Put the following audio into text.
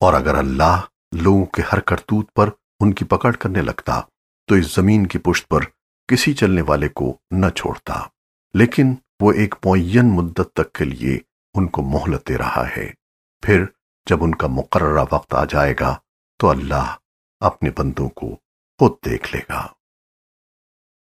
और अगर अल्लाह लोगों के हर करतूत पर उनकी पकड़ करने लगता तो इस ज़मीन की पुष्ट पर किसी चलने वाले को न छोड़ता। लेकिन वो एक मुयन मुद्दत तक के लिए उनको मोहलत दे रहा है। फिर जब उनका मुकर्रा वक्त आ जाएगा तो अल्लाह अपने बंदों को खुद देख लेगा।